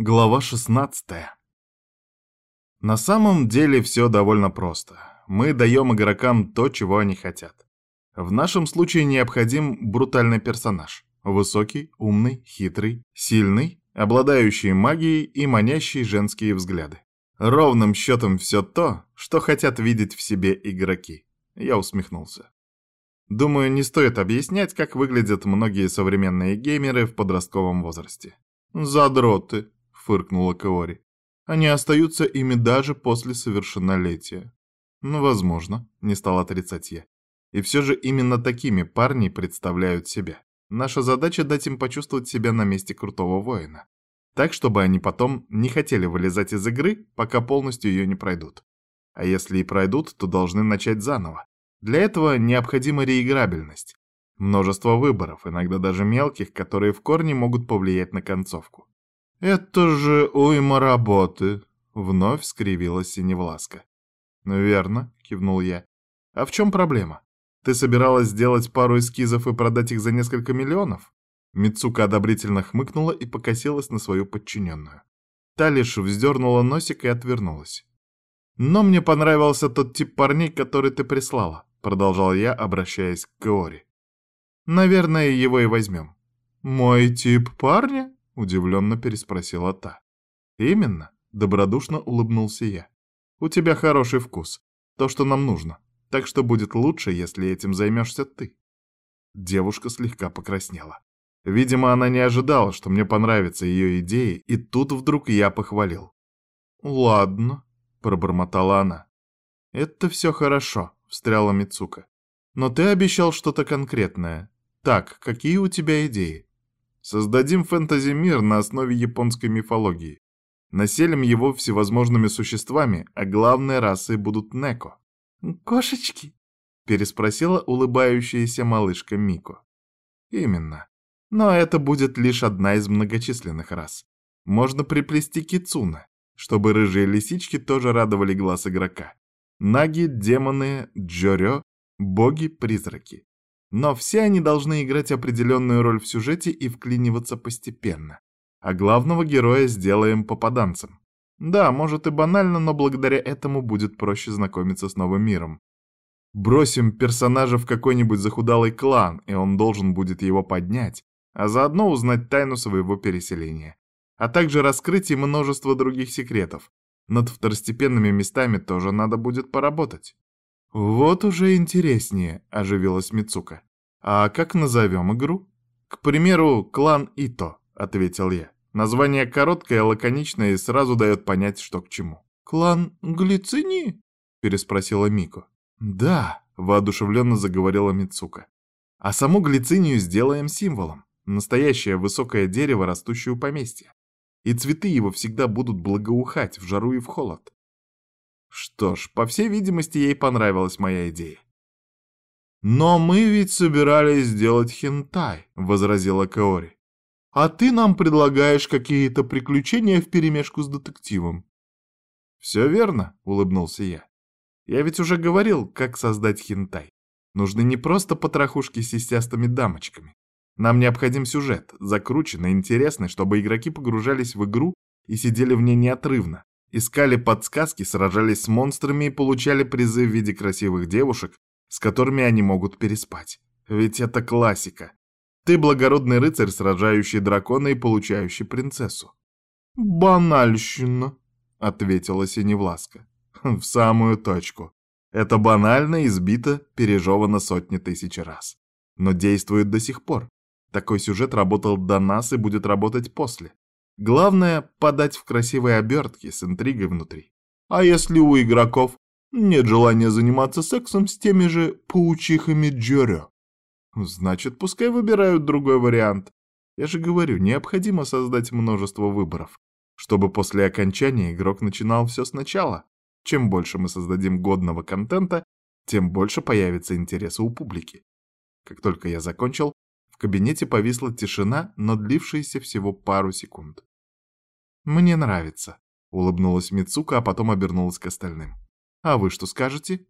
Глава 16. На самом деле все довольно просто. Мы даем игрокам то, чего они хотят. В нашем случае необходим брутальный персонаж. Высокий, умный, хитрый, сильный, обладающий магией и манящий женские взгляды. Ровным счетом все то, что хотят видеть в себе игроки. Я усмехнулся. Думаю, не стоит объяснять, как выглядят многие современные геймеры в подростковом возрасте. «Задроты», — фыркнула Каори. «Они остаются ими даже после совершеннолетия». «Ну, возможно», — не стал отрицать я. «И все же именно такими парни представляют себя. Наша задача — дать им почувствовать себя на месте крутого воина. Так, чтобы они потом не хотели вылезать из игры, пока полностью ее не пройдут. А если и пройдут, то должны начать заново. Для этого необходима реиграбельность. Множество выборов, иногда даже мелких, которые в корне могут повлиять на концовку. «Это же уйма работы!» — вновь скривилась Синевласка. «Верно», — кивнул я. «А в чем проблема? Ты собиралась сделать пару эскизов и продать их за несколько миллионов?» Мицука одобрительно хмыкнула и покосилась на свою подчиненную. Та лишь вздернула носик и отвернулась. «Но мне понравился тот тип парней, который ты прислала. — продолжал я, обращаясь к Кеори. «Наверное, его и возьмем». «Мой тип парня?» — удивленно переспросила та. «Именно», — добродушно улыбнулся я. «У тебя хороший вкус. То, что нам нужно. Так что будет лучше, если этим займешься ты». Девушка слегка покраснела. Видимо, она не ожидала, что мне понравятся ее идеи, и тут вдруг я похвалил. «Ладно», — пробормотала она. «Это все хорошо», — встряла Мицука. «Но ты обещал что-то конкретное. Так, какие у тебя идеи?» «Создадим фэнтези-мир на основе японской мифологии. Населим его всевозможными существами, а главной расой будут неко». «Кошечки?» — переспросила улыбающаяся малышка Мико. «Именно. Но это будет лишь одна из многочисленных рас. Можно приплести кицуна, чтобы рыжие лисички тоже радовали глаз игрока. Наги, демоны, джорё, боги-призраки. Но все они должны играть определенную роль в сюжете и вклиниваться постепенно. А главного героя сделаем попаданцем. Да, может и банально, но благодаря этому будет проще знакомиться с новым миром. Бросим персонажа в какой-нибудь захудалый клан, и он должен будет его поднять, а заодно узнать тайну своего переселения. А также раскрыть и множество других секретов, над второстепенными местами тоже надо будет поработать. Вот уже интереснее, оживилась Мицука. А как назовем игру? К примеру, клан Ито, ответил я. Название короткое, лаконичное и сразу дает понять, что к чему. Клан Глицини? переспросила Мико. Да, воодушевленно заговорила Мицука. А саму глицинию сделаем символом. Настоящее высокое дерево, растущее у поместья и цветы его всегда будут благоухать в жару и в холод. Что ж, по всей видимости, ей понравилась моя идея. «Но мы ведь собирались сделать хентай», — возразила Каори. «А ты нам предлагаешь какие-то приключения вперемешку с детективом». «Все верно», — улыбнулся я. «Я ведь уже говорил, как создать хентай. Нужны не просто потрохушки с сисястыми дамочками. Нам необходим сюжет, закрученный, интересный, чтобы игроки погружались в игру и сидели в ней неотрывно, искали подсказки, сражались с монстрами и получали призы в виде красивых девушек, с которыми они могут переспать. Ведь это классика. Ты благородный рыцарь, сражающий дракона и получающий принцессу. «Банальщина», — ответила Синевласка. «В самую точку. Это банально избито, пережевано сотни тысяч раз. Но действует до сих пор. Такой сюжет работал до нас и будет работать после. Главное — подать в красивой обертке с интригой внутри. А если у игроков нет желания заниматься сексом с теми же паучихами Джорё? Значит, пускай выбирают другой вариант. Я же говорю, необходимо создать множество выборов, чтобы после окончания игрок начинал все сначала. Чем больше мы создадим годного контента, тем больше появится интереса у публики. Как только я закончил, в кабинете повисла тишина, но длившаяся всего пару секунд. «Мне нравится», — улыбнулась Мицука, а потом обернулась к остальным. «А вы что скажете?»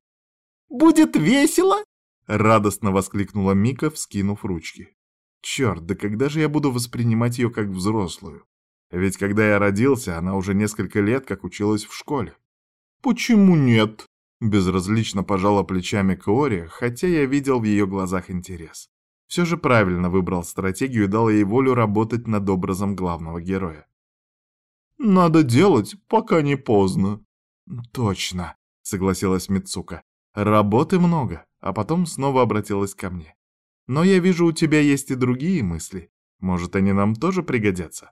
«Будет весело!» — радостно воскликнула Мика, вскинув ручки. «Черт, да когда же я буду воспринимать ее как взрослую?» Ведь когда я родился, она уже несколько лет как училась в школе. «Почему нет?» — безразлично пожала плечами Каори, хотя я видел в ее глазах интерес. Все же правильно выбрал стратегию и дал ей волю работать над образом главного героя. «Надо делать, пока не поздно». «Точно», — согласилась Мицука. «Работы много», а потом снова обратилась ко мне. «Но я вижу, у тебя есть и другие мысли. Может, они нам тоже пригодятся?»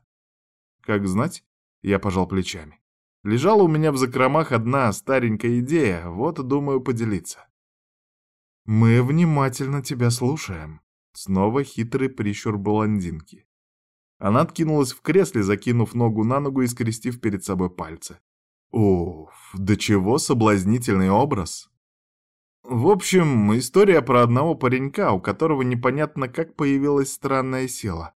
«Как знать?» — я пожал плечами. Лежала у меня в закромах одна старенькая идея, вот думаю поделиться. «Мы внимательно тебя слушаем», — снова хитрый прищур блондинки. Она откинулась в кресле, закинув ногу на ногу и скрестив перед собой пальцы. Уф, до чего соблазнительный образ. В общем, история про одного паренька, у которого непонятно как появилась странная сила.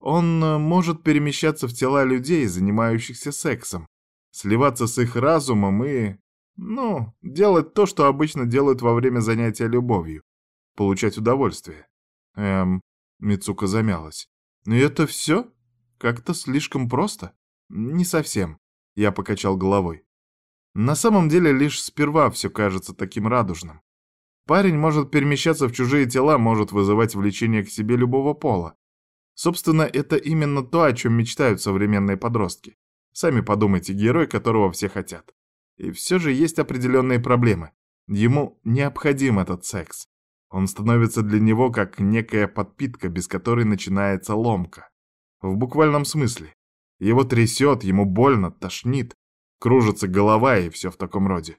Он э, может перемещаться в тела людей, занимающихся сексом, сливаться с их разумом и... Ну, делать то, что обычно делают во время занятия любовью. Получать удовольствие. Эм, Мицука замялась. И это все? Как-то слишком просто? Не совсем. Я покачал головой. На самом деле лишь сперва все кажется таким радужным. Парень может перемещаться в чужие тела, может вызывать влечение к себе любого пола. Собственно, это именно то, о чем мечтают современные подростки. Сами подумайте, герой, которого все хотят. И все же есть определенные проблемы. Ему необходим этот секс. Он становится для него как некая подпитка, без которой начинается ломка. В буквальном смысле. Его трясет, ему больно, тошнит, кружится голова и все в таком роде.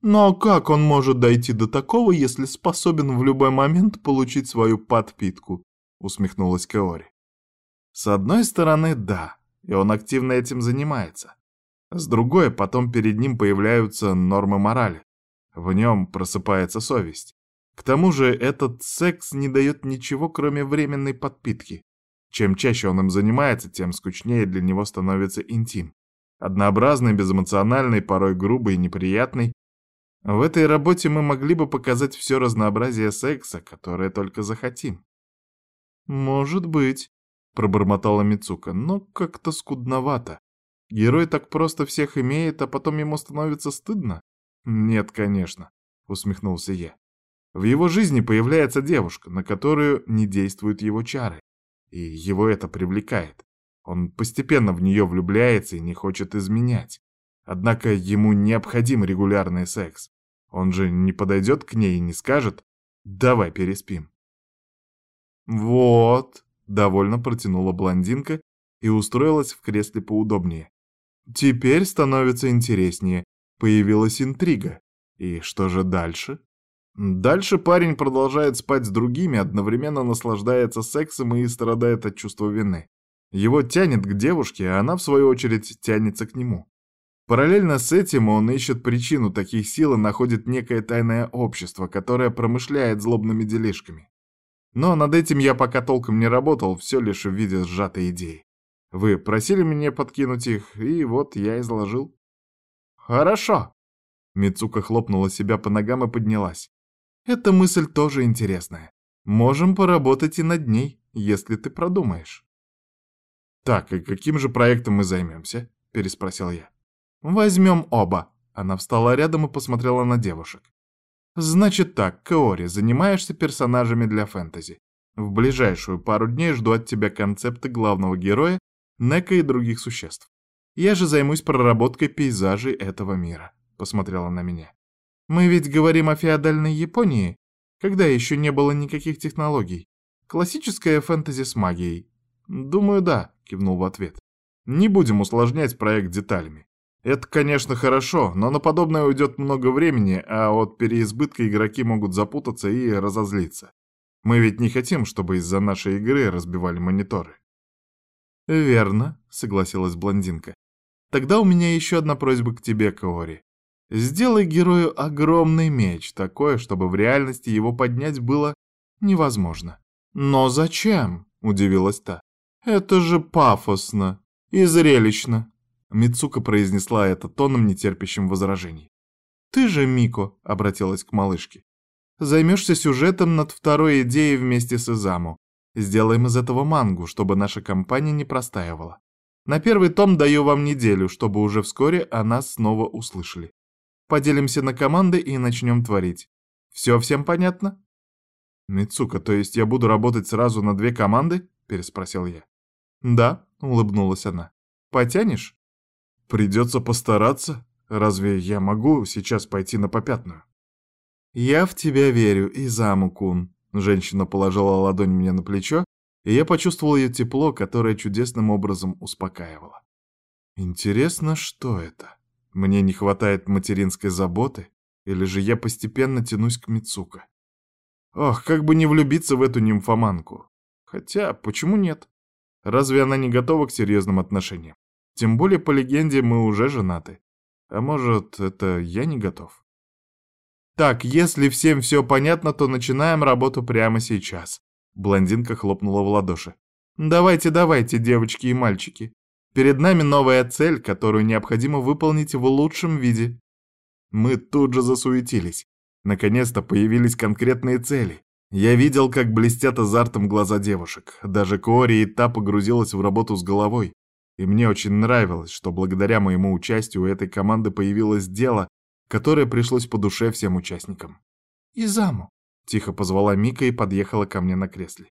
Но как он может дойти до такого, если способен в любой момент получить свою подпитку? Усмехнулась Каори. С одной стороны, да, и он активно этим занимается. С другой, потом перед ним появляются нормы морали. В нем просыпается совесть. К тому же этот секс не дает ничего, кроме временной подпитки. Чем чаще он им занимается, тем скучнее для него становится интим. Однообразный, безэмоциональный, порой грубый и неприятный. В этой работе мы могли бы показать все разнообразие секса, которое только захотим. «Может быть», — пробормотала Мицука, — «но как-то скудновато. Герой так просто всех имеет, а потом ему становится стыдно?» «Нет, конечно», — усмехнулся я. «В его жизни появляется девушка, на которую не действуют его чары и его это привлекает. Он постепенно в нее влюбляется и не хочет изменять. Однако ему необходим регулярный секс. Он же не подойдет к ней и не скажет «давай переспим». «Вот», — довольно протянула блондинка и устроилась в кресле поудобнее. «Теперь становится интереснее. Появилась интрига. И что же дальше?» Дальше парень продолжает спать с другими, одновременно наслаждается сексом и страдает от чувства вины. Его тянет к девушке, а она, в свою очередь, тянется к нему. Параллельно с этим он ищет причину таких сил и находит некое тайное общество, которое промышляет злобными делишками. Но над этим я пока толком не работал, все лишь в виде сжатой идеи. Вы просили меня подкинуть их, и вот я изложил. «Хорошо!» Мицука хлопнула себя по ногам и поднялась. Эта мысль тоже интересная. Можем поработать и над ней, если ты продумаешь. Так, и каким же проектом мы займемся? Переспросил я. Возьмем оба. Она встала рядом и посмотрела на девушек. Значит так, Каори, занимаешься персонажами для фэнтези. В ближайшую пару дней жду от тебя концепты главного героя, Нека и других существ. Я же займусь проработкой пейзажей этого мира. Посмотрела на меня. Мы ведь говорим о феодальной Японии, когда еще не было никаких технологий. Классическая фэнтези с магией. Думаю, да, кивнул в ответ. Не будем усложнять проект деталями. Это, конечно, хорошо, но на подобное уйдет много времени, а от переизбытка игроки могут запутаться и разозлиться. Мы ведь не хотим, чтобы из-за нашей игры разбивали мониторы. Верно, согласилась блондинка. Тогда у меня еще одна просьба к тебе, Каори. Сделай герою огромный меч, такое, чтобы в реальности его поднять было невозможно. Но зачем? Удивилась та. Это же пафосно и зрелищно. Мицука произнесла это тоном, нетерпящим возражений. «Ты же, Мико», — обратилась к малышке, — «займешься сюжетом над второй идеей вместе с Изаму. Сделаем из этого мангу, чтобы наша компания не простаивала. На первый том даю вам неделю, чтобы уже вскоре о нас снова услышали. Поделимся на команды и начнем творить. Все всем понятно? Мицука, то есть я буду работать сразу на две команды? Переспросил я. Да, улыбнулась она. Потянешь? Придется постараться. Разве я могу сейчас пойти на попятную? Я в тебя верю, Изаму-кун. Женщина положила ладонь мне на плечо, и я почувствовал ее тепло, которое чудесным образом успокаивало. Интересно, что это? Мне не хватает материнской заботы, или же я постепенно тянусь к Мицука? Ох, как бы не влюбиться в эту нимфоманку. Хотя, почему нет? Разве она не готова к серьезным отношениям? Тем более, по легенде, мы уже женаты. А может, это я не готов? Так, если всем все понятно, то начинаем работу прямо сейчас. Блондинка хлопнула в ладоши. Давайте, давайте, девочки и мальчики. Перед нами новая цель, которую необходимо выполнить в лучшем виде. Мы тут же засуетились. Наконец-то появились конкретные цели. Я видел, как блестят азартом глаза девушек. Даже Кори и та погрузилась в работу с головой. И мне очень нравилось, что благодаря моему участию у этой команды появилось дело, которое пришлось по душе всем участникам. «Изаму», — тихо позвала Мика и подъехала ко мне на кресле.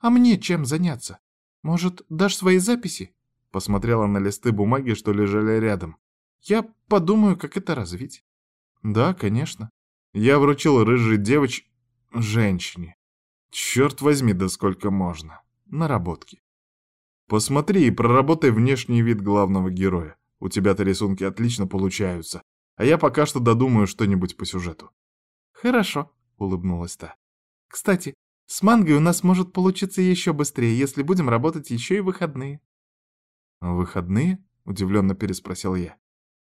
«А мне чем заняться? Может, дашь свои записи?» Посмотрела на листы бумаги, что лежали рядом. «Я подумаю, как это развить». «Да, конечно». Я вручил рыжей девоч... женщине. Черт возьми, да сколько можно. Наработки. Посмотри и проработай внешний вид главного героя. У тебя-то рисунки отлично получаются, а я пока что додумаю что-нибудь по сюжету. Хорошо, улыбнулась та. Кстати, с мангой у нас может получиться еще быстрее, если будем работать еще и выходные. Выходные? Удивленно переспросил я.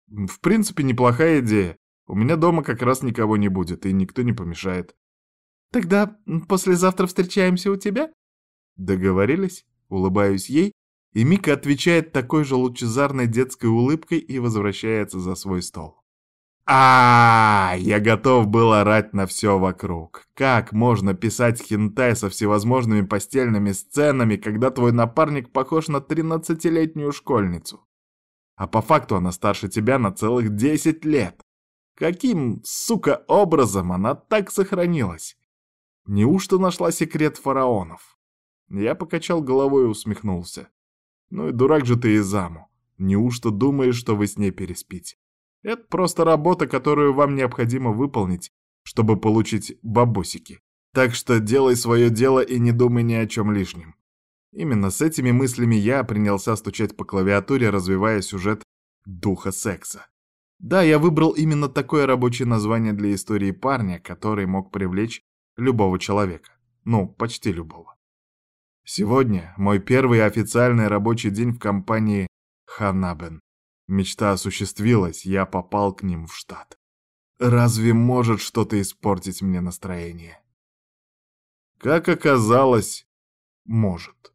В принципе, неплохая идея. У меня дома как раз никого не будет, и никто не помешает. Тогда послезавтра встречаемся у тебя? Договорились? Улыбаюсь ей, и Мика отвечает такой же лучезарной детской улыбкой и возвращается за свой стол. А, я готов был орать на все вокруг. Как можно писать хентай со всевозможными постельными сценами, когда твой напарник похож на тринадцатилетнюю школьницу? А по факту она старше тебя на целых десять лет. Каким, сука, образом она так сохранилась? Неужто нашла секрет фараонов? Я покачал головой и усмехнулся. Ну и дурак же ты и заму. Неужто думаешь, что вы с ней переспите? Это просто работа, которую вам необходимо выполнить, чтобы получить бабосики. Так что делай свое дело и не думай ни о чем лишнем. Именно с этими мыслями я принялся стучать по клавиатуре, развивая сюжет духа секса. Да, я выбрал именно такое рабочее название для истории парня, который мог привлечь любого человека. Ну, почти любого. Сегодня мой первый официальный рабочий день в компании Ханабен. Мечта осуществилась, я попал к ним в штат. Разве может что-то испортить мне настроение? Как оказалось, может.